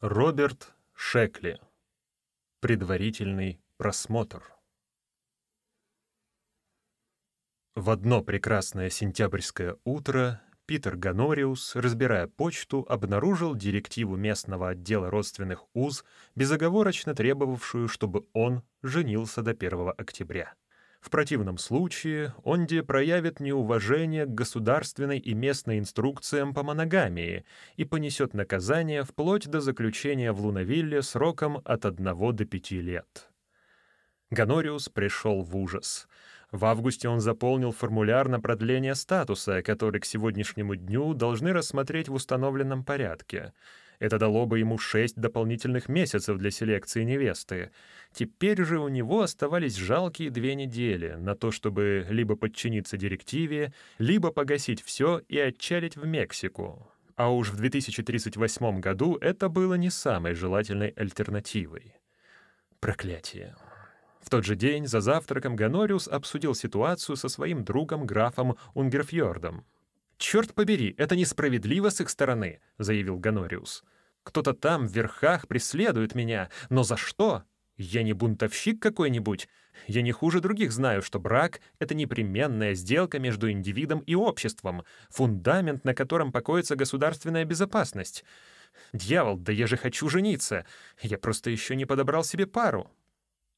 Роберт Шекли. Предварительный просмотр. В одно прекрасное сентябрьское утро Питер Ганориус, разбирая почту, обнаружил директиву местного отдела родственных уз, безоговорочно требовавшую, чтобы он женился до 1 октября. В противном случае Онди проявит неуважение к государственной и местной инструкциям по моногамии и понесет наказание вплоть до заключения в Лунавилле сроком от 1 до 5 лет. Ганориус пришел в ужас. В августе он заполнил формуляр на продление статуса, который к сегодняшнему дню должны рассмотреть в установленном порядке — это дало бы ему шесть дополнительных месяцев для селекции невесты. Теперь же у него оставались жалкие две недели на то, чтобы либо подчиниться директиве, либо погасить все и отчалить в Мексику. А уж в 2038 году это было не самой желательной альтернативой. Проклятие. В тот же день за завтраком Ганориус обсудил ситуацию со своим другом графом Унгерфьордом. «Черт побери, это несправедливо с их стороны», — заявил Ганориус. «Кто-то там, в верхах, преследует меня. Но за что? Я не бунтовщик какой-нибудь. Я не хуже других знаю, что брак — это непременная сделка между индивидом и обществом, фундамент, на котором покоится государственная безопасность. Дьявол, да я же хочу жениться. Я просто еще не подобрал себе пару».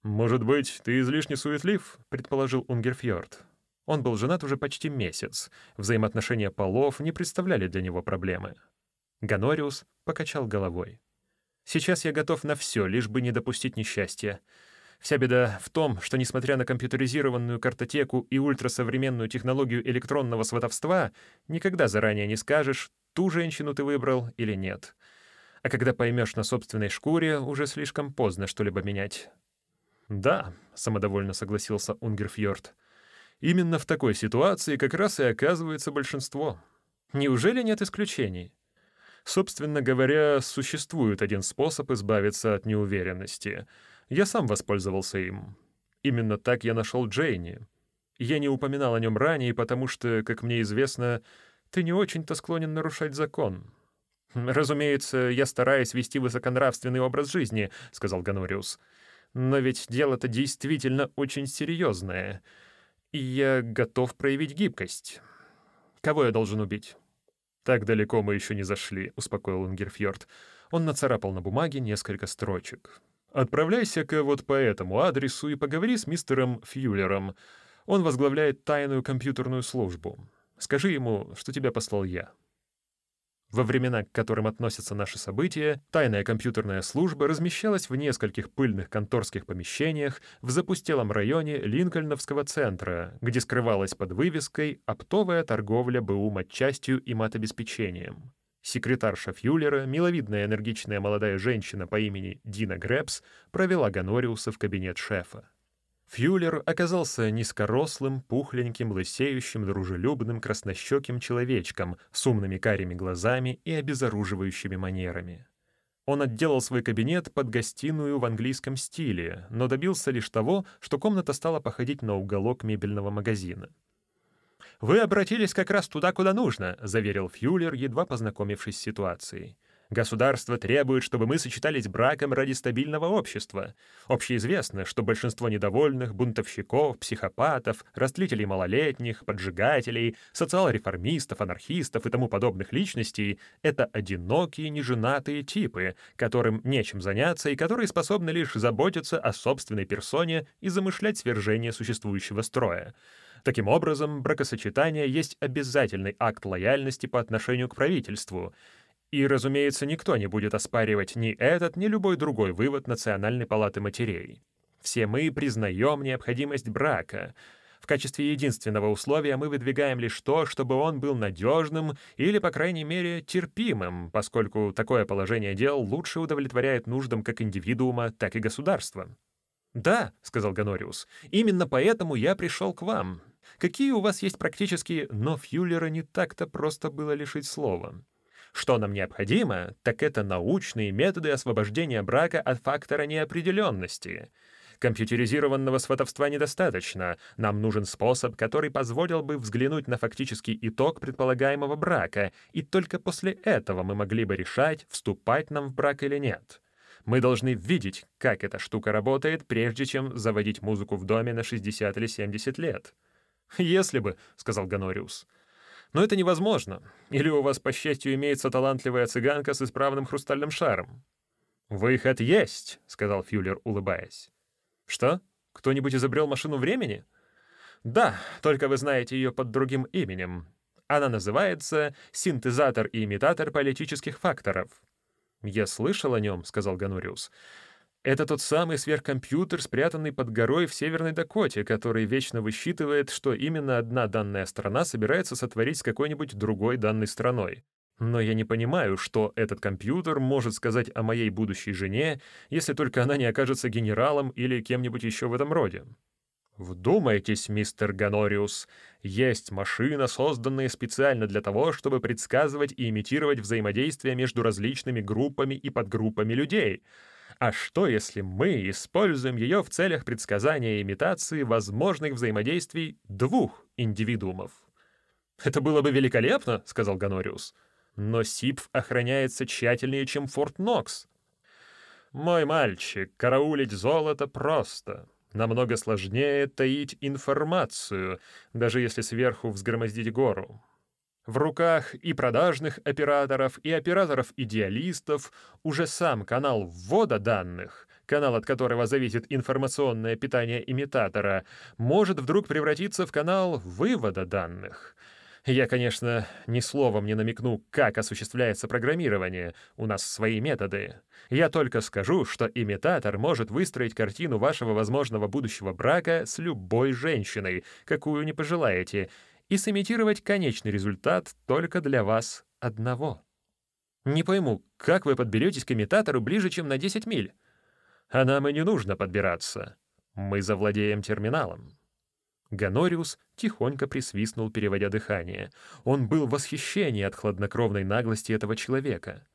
«Может быть, ты излишне суетлив?» — предположил Унгерфьорд. Он был женат уже почти месяц. Взаимоотношения полов не представляли для него проблемы. Ганориус покачал головой. «Сейчас я готов на все, лишь бы не допустить несчастья. Вся беда в том, что, несмотря на компьютеризированную картотеку и ультрасовременную технологию электронного сватовства, никогда заранее не скажешь, ту женщину ты выбрал или нет. А когда поймешь на собственной шкуре, уже слишком поздно что-либо менять». «Да», — самодовольно согласился Унгерфьорд, — Именно в такой ситуации как раз и оказывается большинство. Неужели нет исключений? Собственно говоря, существует один способ избавиться от неуверенности. Я сам воспользовался им. Именно так я нашел Джейни. Я не упоминал о нем ранее, потому что, как мне известно, ты не очень-то склонен нарушать закон. «Разумеется, я стараюсь вести высоконравственный образ жизни», — сказал Ганориус. «Но ведь дело-то действительно очень серьезное — я готов проявить гибкость. Кого я должен убить?» «Так далеко мы еще не зашли», — успокоил Ингерфьорд. Он нацарапал на бумаге несколько строчек. «Отправляйся-ка вот по этому адресу и поговори с мистером Фьюлером. Он возглавляет тайную компьютерную службу. Скажи ему, что тебя послал я». Во времена, к которым относятся наши события, тайная компьютерная служба размещалась в нескольких пыльных конторских помещениях в запустелом районе Линкольновского центра, где скрывалась под вывеской «Оптовая торговля БУ матчастью и матобеспечением». Секретарша Фьюлера, миловидная энергичная молодая женщина по имени Дина Гребс, провела Ганориуса в кабинет шефа. Фьюлер оказался низкорослым, пухленьким, лысеющим, дружелюбным, краснощеким человечком с умными карими глазами и обезоруживающими манерами. Он отделал свой кабинет под гостиную в английском стиле, но добился лишь того, что комната стала походить на уголок мебельного магазина. «Вы обратились как раз туда, куда нужно», — заверил Фьюлер, едва познакомившись с ситуацией. Государство требует, чтобы мы сочетались браком ради стабильного общества. Общеизвестно, что большинство недовольных, бунтовщиков, психопатов, растлителей малолетних, поджигателей, социал-реформистов, анархистов и тому подобных личностей — это одинокие, неженатые типы, которым нечем заняться и которые способны лишь заботиться о собственной персоне и замышлять свержение существующего строя. Таким образом, бракосочетание есть обязательный акт лояльности по отношению к правительству — и, разумеется, никто не будет оспаривать ни этот, ни любой другой вывод Национальной палаты матерей. Все мы признаем необходимость брака. В качестве единственного условия мы выдвигаем лишь то, чтобы он был надежным или, по крайней мере, терпимым, поскольку такое положение дел лучше удовлетворяет нуждам как индивидуума, так и государства. «Да», — сказал Ганориус, — «именно поэтому я пришел к вам. Какие у вас есть практические...» Но Фьюлера не так-то просто было лишить слова. Что нам необходимо, так это научные методы освобождения брака от фактора неопределенности. Компьютеризированного сватовства недостаточно. Нам нужен способ, который позволил бы взглянуть на фактический итог предполагаемого брака, и только после этого мы могли бы решать, вступать нам в брак или нет. Мы должны видеть, как эта штука работает, прежде чем заводить музыку в доме на 60 или 70 лет. «Если бы», — сказал Ганориус. «Но это невозможно. Или у вас, по счастью, имеется талантливая цыганка с исправным хрустальным шаром?» «Выход есть», — сказал Фюллер, улыбаясь. «Что? Кто-нибудь изобрел машину времени?» «Да, только вы знаете ее под другим именем. Она называется «Синтезатор и имитатор политических факторов». «Я слышал о нем», — сказал Гануриус. «Это тот самый сверхкомпьютер, спрятанный под горой в Северной Дакоте, который вечно высчитывает, что именно одна данная страна собирается сотворить с какой-нибудь другой данной страной. Но я не понимаю, что этот компьютер может сказать о моей будущей жене, если только она не окажется генералом или кем-нибудь еще в этом роде. Вдумайтесь, мистер Ганориус, есть машина, созданная специально для того, чтобы предсказывать и имитировать взаимодействие между различными группами и подгруппами людей. А что, если мы используем ее в целях предсказания и имитации возможных взаимодействий двух индивидуумов? «Это было бы великолепно», — сказал Ганориус. Но СИПФ охраняется тщательнее, чем Форт Нокс. Мой мальчик, караулить золото просто. Намного сложнее таить информацию, даже если сверху взгромоздить гору. В руках и продажных операторов, и операторов-идеалистов уже сам канал ввода данных, канал, от которого зависит информационное питание имитатора, может вдруг превратиться в канал вывода данных — я, конечно, ни словом не намекну, как осуществляется программирование, у нас свои методы. Я только скажу, что имитатор может выстроить картину вашего возможного будущего брака с любой женщиной, какую не пожелаете, и сымитировать конечный результат только для вас одного. Не пойму, как вы подберетесь к имитатору ближе, чем на 10 миль? А нам и не нужно подбираться. Мы завладеем терминалом. Ганориус тихонько присвистнул, переводя дыхание. Он был в восхищении от хладнокровной наглости этого человека.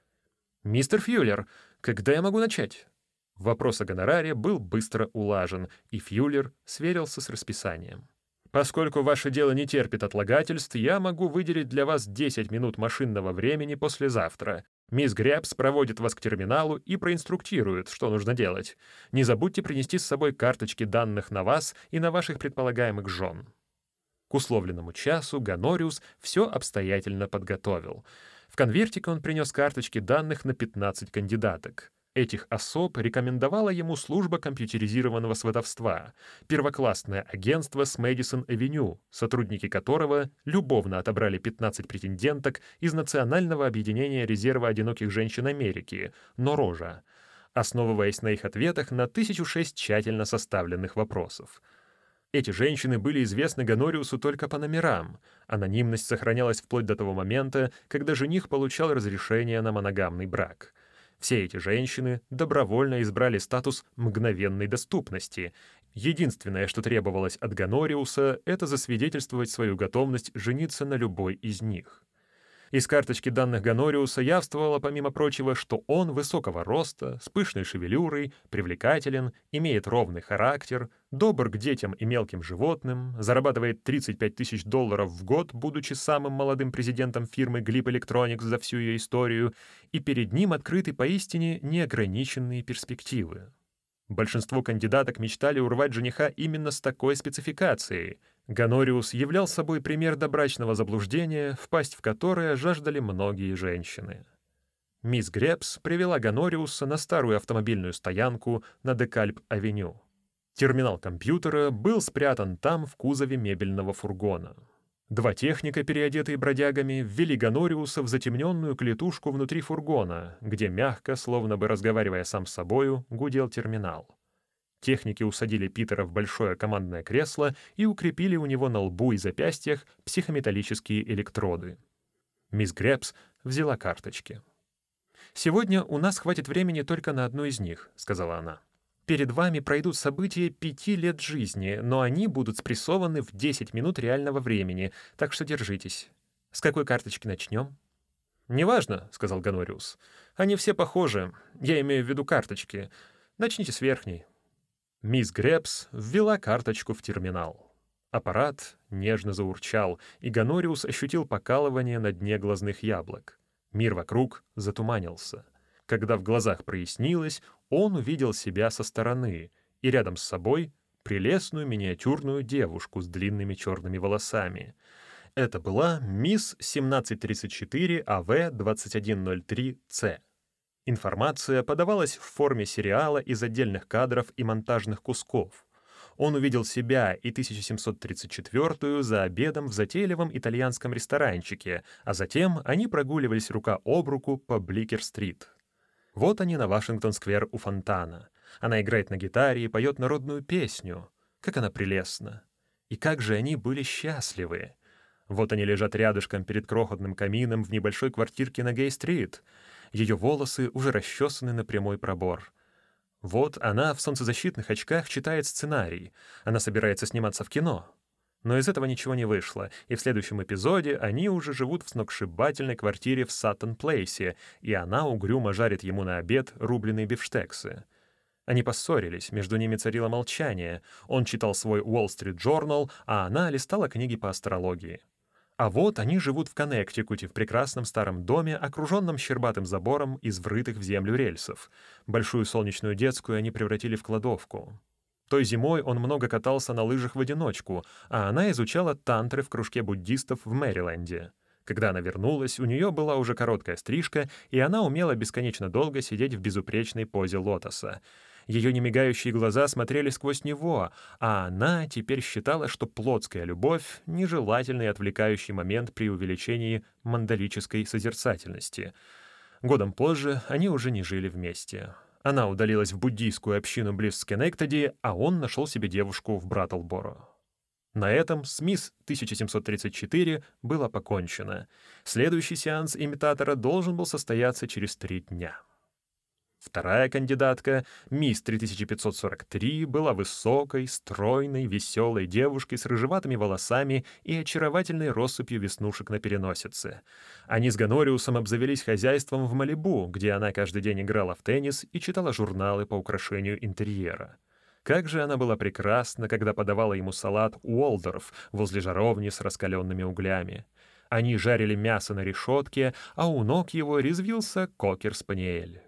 «Мистер Фьюлер, когда я могу начать?» Вопрос о гонораре был быстро улажен, и Фьюлер сверился с расписанием. Поскольку ваше дело не терпит отлагательств, я могу выделить для вас 10 минут машинного времени послезавтра. Мисс Гребс проводит вас к терминалу и проинструктирует, что нужно делать. Не забудьте принести с собой карточки данных на вас и на ваших предполагаемых жен. К условленному часу Ганориус все обстоятельно подготовил. В конвертике он принес карточки данных на 15 кандидаток. Этих особ рекомендовала ему служба компьютеризированного сватовства, первоклассное агентство с Мэдисон-авеню, сотрудники которого любовно отобрали 15 претенденток из Национального объединения резерва одиноких женщин Америки, Норожа, основываясь на их ответах на 1006 тщательно составленных вопросов. Эти женщины были известны Ганориусу только по номерам. Анонимность сохранялась вплоть до того момента, когда жених получал разрешение на моногамный брак — все эти женщины добровольно избрали статус мгновенной доступности. Единственное, что требовалось от Ганориуса, это засвидетельствовать свою готовность жениться на любой из них. Из карточки данных Ганориуса явствовало, помимо прочего, что он высокого роста, с пышной шевелюрой, привлекателен, имеет ровный характер, добр к детям и мелким животным, зарабатывает 35 тысяч долларов в год, будучи самым молодым президентом фирмы Glip Electronics за всю ее историю, и перед ним открыты поистине неограниченные перспективы. Большинство кандидаток мечтали урвать жениха именно с такой спецификацией — Ганориус являл собой пример добрачного заблуждения, впасть в которое жаждали многие женщины. Мисс Гребс привела Ганориуса на старую автомобильную стоянку на Декальп-авеню. Терминал компьютера был спрятан там в кузове мебельного фургона. Два техника, переодетые бродягами, ввели Ганориуса в затемненную клетушку внутри фургона, где мягко, словно бы разговаривая сам с собою, гудел терминал. Техники усадили Питера в большое командное кресло и укрепили у него на лбу и запястьях психометаллические электроды. Мисс Гребс взяла карточки. «Сегодня у нас хватит времени только на одну из них», — сказала она. «Перед вами пройдут события пяти лет жизни, но они будут спрессованы в 10 минут реального времени, так что держитесь. С какой карточки начнем?» «Неважно», — сказал Ганориус. «Они все похожи. Я имею в виду карточки. Начните с верхней». Мисс Гребс ввела карточку в терминал. Аппарат нежно заурчал, и Ганориус ощутил покалывание на дне глазных яблок. Мир вокруг затуманился. Когда в глазах прояснилось, он увидел себя со стороны, и рядом с собой прелестную миниатюрную девушку с длинными черными волосами. Это была мисс 1734 АВ 2103С. Информация подавалась в форме сериала из отдельных кадров и монтажных кусков. Он увидел себя и 1734-ю за обедом в затейливом итальянском ресторанчике, а затем они прогуливались рука об руку по Бликер-стрит. Вот они на Вашингтон-сквер у фонтана. Она играет на гитаре и поет народную песню. Как она прелестна. И как же они были счастливы. Вот они лежат рядышком перед крохотным камином в небольшой квартирке на Гей-стрит. Ее волосы уже расчесаны на прямой пробор. Вот она в солнцезащитных очках читает сценарий. Она собирается сниматься в кино. Но из этого ничего не вышло, и в следующем эпизоде они уже живут в сногсшибательной квартире в Саттон-Плейсе, и она угрюмо жарит ему на обед рубленые бифштексы. Они поссорились, между ними царило молчание. Он читал свой Wall Street Journal, а она листала книги по астрологии. А вот они живут в Коннектикуте, в прекрасном старом доме, окруженном щербатым забором из врытых в землю рельсов. Большую солнечную детскую они превратили в кладовку. Той зимой он много катался на лыжах в одиночку, а она изучала тантры в кружке буддистов в Мэриленде. Когда она вернулась, у нее была уже короткая стрижка, и она умела бесконечно долго сидеть в безупречной позе лотоса. Ее немигающие глаза смотрели сквозь него, а она теперь считала, что плотская любовь — нежелательный отвлекающий момент при увеличении мандалической созерцательности. Годом позже они уже не жили вместе. Она удалилась в буддийскую общину близ Скенектеди, а он нашел себе девушку в Браттлборо. На этом с мисс 1734 было покончено. Следующий сеанс имитатора должен был состояться через три дня. Вторая кандидатка, мисс 3543, была высокой, стройной, веселой девушкой с рыжеватыми волосами и очаровательной россыпью веснушек на переносице. Они с Ганориусом обзавелись хозяйством в Малибу, где она каждый день играла в теннис и читала журналы по украшению интерьера. Как же она была прекрасна, когда подавала ему салат Уолдорф возле жаровни с раскаленными углями. Они жарили мясо на решетке, а у ног его резвился кокер-спаниель.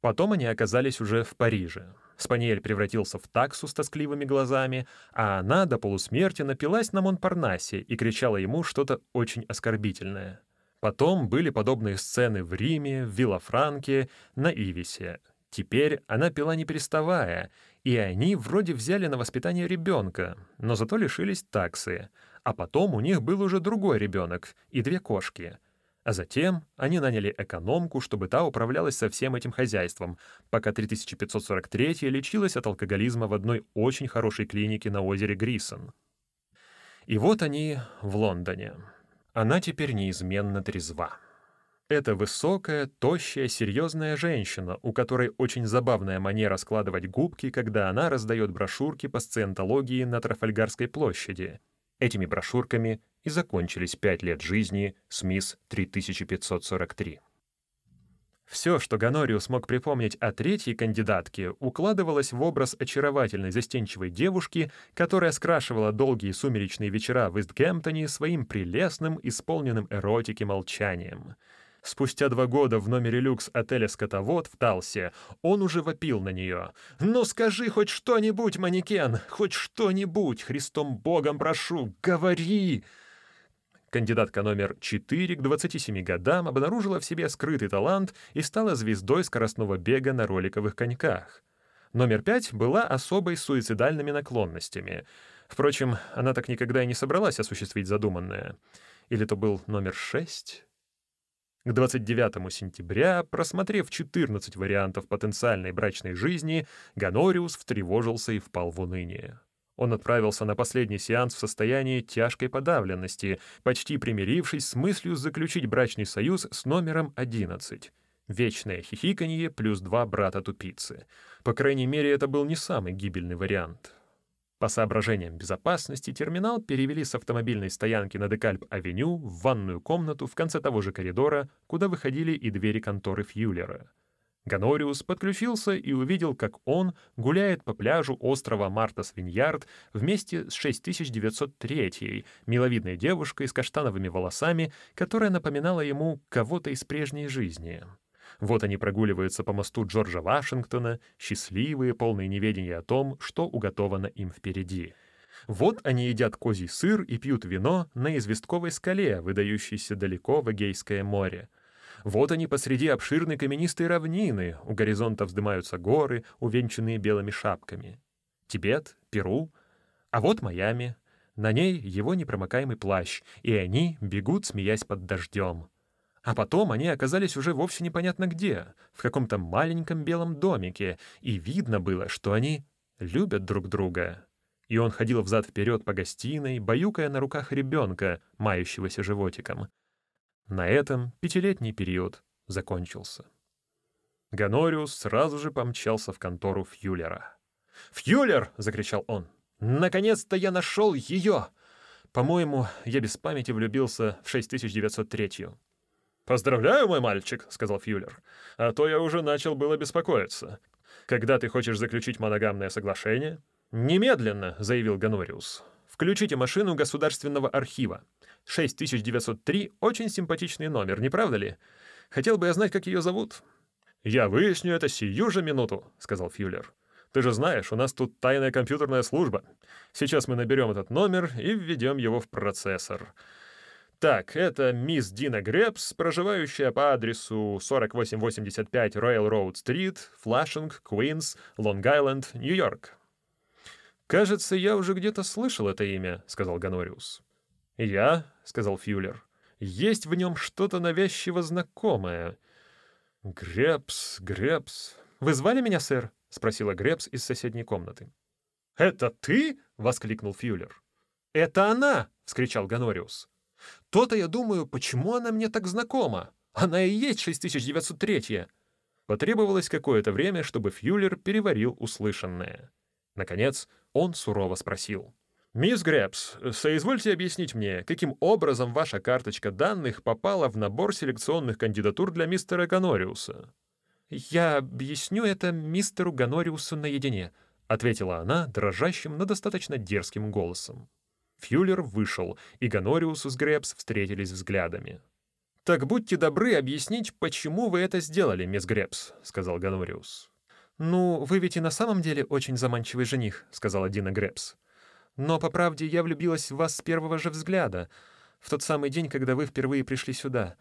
Потом они оказались уже в Париже. Спаниель превратился в таксу с тоскливыми глазами, а она до полусмерти напилась на Монпарнасе и кричала ему что-то очень оскорбительное. Потом были подобные сцены в Риме, в Виллафранке, на Ивисе. Теперь она пила не переставая, и они вроде взяли на воспитание ребенка, но зато лишились таксы. А потом у них был уже другой ребенок и две кошки — а затем они наняли экономку, чтобы та управлялась со всем этим хозяйством, пока 3543 лечилась от алкоголизма в одной очень хорошей клинике на озере Грисон. И вот они в Лондоне. Она теперь неизменно трезва. Это высокая, тощая, серьезная женщина, у которой очень забавная манера складывать губки, когда она раздает брошюрки по сциентологии на Трафальгарской площади. Этими брошюрками и закончились пять лет жизни с мисс 3543. Все, что Ганориус мог припомнить о третьей кандидатке, укладывалось в образ очаровательной застенчивой девушки, которая скрашивала долгие сумеречные вечера в Истгемптоне своим прелестным, исполненным эротики молчанием — Спустя два года в номере люкс отеля «Скотовод» в Талсе он уже вопил на нее. «Ну скажи хоть что-нибудь, манекен! Хоть что-нибудь! Христом Богом прошу! Говори!» Кандидатка номер 4 к 27 годам обнаружила в себе скрытый талант и стала звездой скоростного бега на роликовых коньках. Номер 5 была особой с суицидальными наклонностями. Впрочем, она так никогда и не собралась осуществить задуманное. Или то был номер 6? К 29 сентября, просмотрев 14 вариантов потенциальной брачной жизни, Ганориус встревожился и впал в уныние. Он отправился на последний сеанс в состоянии тяжкой подавленности, почти примирившись с мыслью заключить брачный союз с номером 11. Вечное хихиканье плюс два брата-тупицы. По крайней мере, это был не самый гибельный вариант. По соображениям безопасности терминал перевели с автомобильной стоянки на Декальп-авеню в ванную комнату в конце того же коридора, куда выходили и двери конторы Фьюлера. Ганориус подключился и увидел, как он гуляет по пляжу острова Мартас Виньярд вместе с 6903 миловидной девушкой с каштановыми волосами, которая напоминала ему кого-то из прежней жизни. Вот они прогуливаются по мосту Джорджа Вашингтона, счастливые, полные неведения о том, что уготовано им впереди. Вот они едят козий сыр и пьют вино на известковой скале, выдающейся далеко в Эгейское море. Вот они посреди обширной каменистой равнины, у горизонта вздымаются горы, увенчанные белыми шапками. Тибет, Перу, а вот Майами. На ней его непромокаемый плащ, и они бегут, смеясь под дождем. А потом они оказались уже вовсе непонятно где, в каком-то маленьком белом домике, и видно было, что они любят друг друга. И он ходил взад-вперед по гостиной, баюкая на руках ребенка, мающегося животиком. На этом пятилетний период закончился. Ганориус сразу же помчался в контору Фьюлера. «Фьюлер!» — закричал он. «Наконец-то я нашел ее! По-моему, я без памяти влюбился в 6903 «Поздравляю, мой мальчик», — сказал Фьюлер. «А то я уже начал было беспокоиться. Когда ты хочешь заключить моногамное соглашение?» «Немедленно», — заявил Ганориус. «Включите машину государственного архива. 6903 — очень симпатичный номер, не правда ли? Хотел бы я знать, как ее зовут». «Я выясню это сию же минуту», — сказал Фьюлер. «Ты же знаешь, у нас тут тайная компьютерная служба. Сейчас мы наберем этот номер и введем его в процессор». Так, это мисс Дина Гребс, проживающая по адресу 4885 Royal Road Street, Флашинг, Куинс, Лонг-Айленд, Нью-Йорк. «Кажется, я уже где-то слышал это имя», — сказал Ганориус. «Я», — сказал Фьюлер, — «есть в нем что-то навязчиво знакомое». «Гребс, Гребс...» «Вы звали меня, сэр?» — спросила Гребс из соседней комнаты. «Это ты?» — воскликнул Фьюлер. «Это она!» — вскричал Ганориус. «То-то я думаю, почему она мне так знакома? Она и есть 6903 Потребовалось какое-то время, чтобы Фьюлер переварил услышанное. Наконец, он сурово спросил. «Мисс Гребс, соизвольте объяснить мне, каким образом ваша карточка данных попала в набор селекционных кандидатур для мистера Ганориуса?» «Я объясню это мистеру Ганориусу наедине», — ответила она дрожащим, но достаточно дерзким голосом. Фьюлер вышел, и Ганориус с Гребс встретились взглядами. «Так будьте добры объяснить, почему вы это сделали, мисс Гребс», — сказал Ганориус. «Ну, вы ведь и на самом деле очень заманчивый жених», — сказала Дина Гребс. Но, по правде, я влюбилась в вас с первого же взгляда, в тот самый день, когда вы впервые пришли сюда.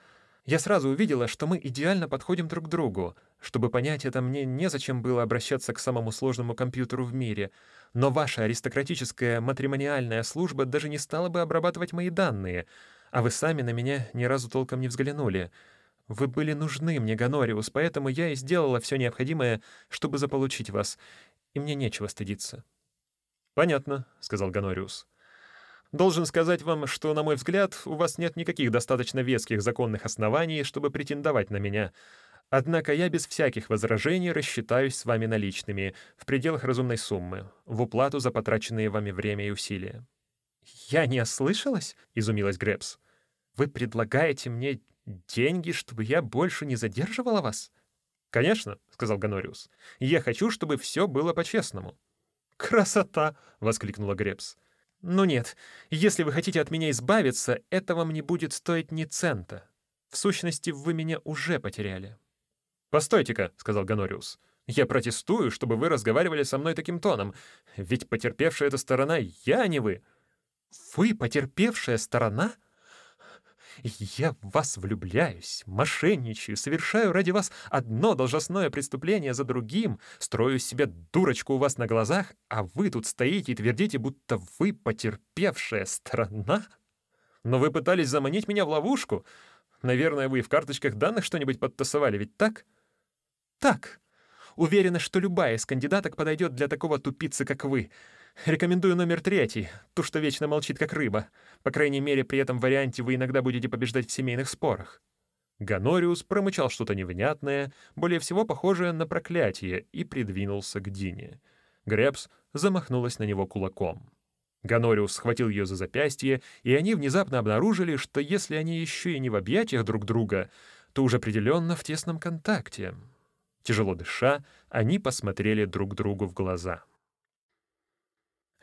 Я сразу увидела, что мы идеально подходим друг к другу. Чтобы понять это, мне незачем было обращаться к самому сложному компьютеру в мире. Но ваша аристократическая матримониальная служба даже не стала бы обрабатывать мои данные, а вы сами на меня ни разу толком не взглянули. Вы были нужны мне, Ганориус, поэтому я и сделала все необходимое, чтобы заполучить вас, и мне нечего стыдиться. «Понятно», — сказал Ганориус. «Должен сказать вам, что, на мой взгляд, у вас нет никаких достаточно веских законных оснований, чтобы претендовать на меня. Однако я без всяких возражений рассчитаюсь с вами наличными, в пределах разумной суммы, в уплату за потраченные вами время и усилия». «Я не ослышалась?» — изумилась Гребс. «Вы предлагаете мне деньги, чтобы я больше не задерживала вас?» «Конечно», — сказал Ганориус. «Я хочу, чтобы все было по-честному». «Красота!» — воскликнула Гребс. «Ну нет, если вы хотите от меня избавиться, это вам не будет стоить ни цента. В сущности, вы меня уже потеряли». «Постойте-ка», — сказал Ганориус. «Я протестую, чтобы вы разговаривали со мной таким тоном, ведь потерпевшая эта сторона я, а не вы». «Вы потерпевшая сторона?» Я в вас влюбляюсь, мошенничаю, совершаю ради вас одно должностное преступление за другим, строю себе дурочку у вас на глазах, а вы тут стоите и твердите, будто вы потерпевшая сторона? Но вы пытались заманить меня в ловушку. Наверное, вы в карточках данных что-нибудь подтасовали, ведь так? Так. Уверена, что любая из кандидаток подойдет для такого тупицы, как вы — Рекомендую номер третий, ту, что вечно молчит, как рыба. По крайней мере, при этом варианте вы иногда будете побеждать в семейных спорах». Ганориус промычал что-то невнятное, более всего похожее на проклятие, и придвинулся к Дине. Гребс замахнулась на него кулаком. Ганориус схватил ее за запястье, и они внезапно обнаружили, что если они еще и не в объятиях друг друга, то уже определенно в тесном контакте. Тяжело дыша, они посмотрели друг другу в глаза.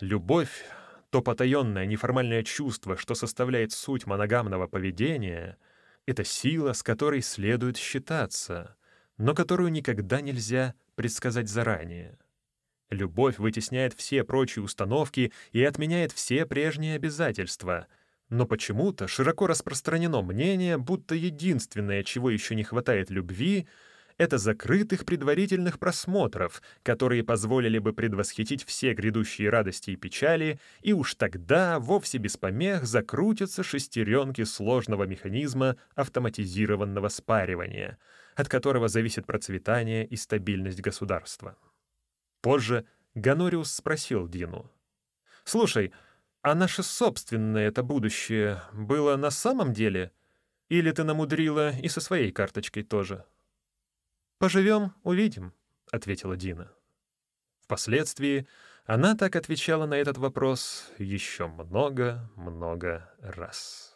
Любовь, то потаенное неформальное чувство, что составляет суть моногамного поведения, это сила, с которой следует считаться, но которую никогда нельзя предсказать заранее. Любовь вытесняет все прочие установки и отменяет все прежние обязательства — но почему-то широко распространено мнение, будто единственное, чего еще не хватает любви, это закрытых предварительных просмотров, которые позволили бы предвосхитить все грядущие радости и печали, и уж тогда вовсе без помех закрутятся шестеренки сложного механизма автоматизированного спаривания, от которого зависит процветание и стабильность государства. Позже Ганориус спросил Дину. «Слушай, а наше собственное это будущее было на самом деле? Или ты намудрила и со своей карточкой тоже? «Поживем, увидим», — ответила Дина. Впоследствии она так отвечала на этот вопрос еще много-много раз.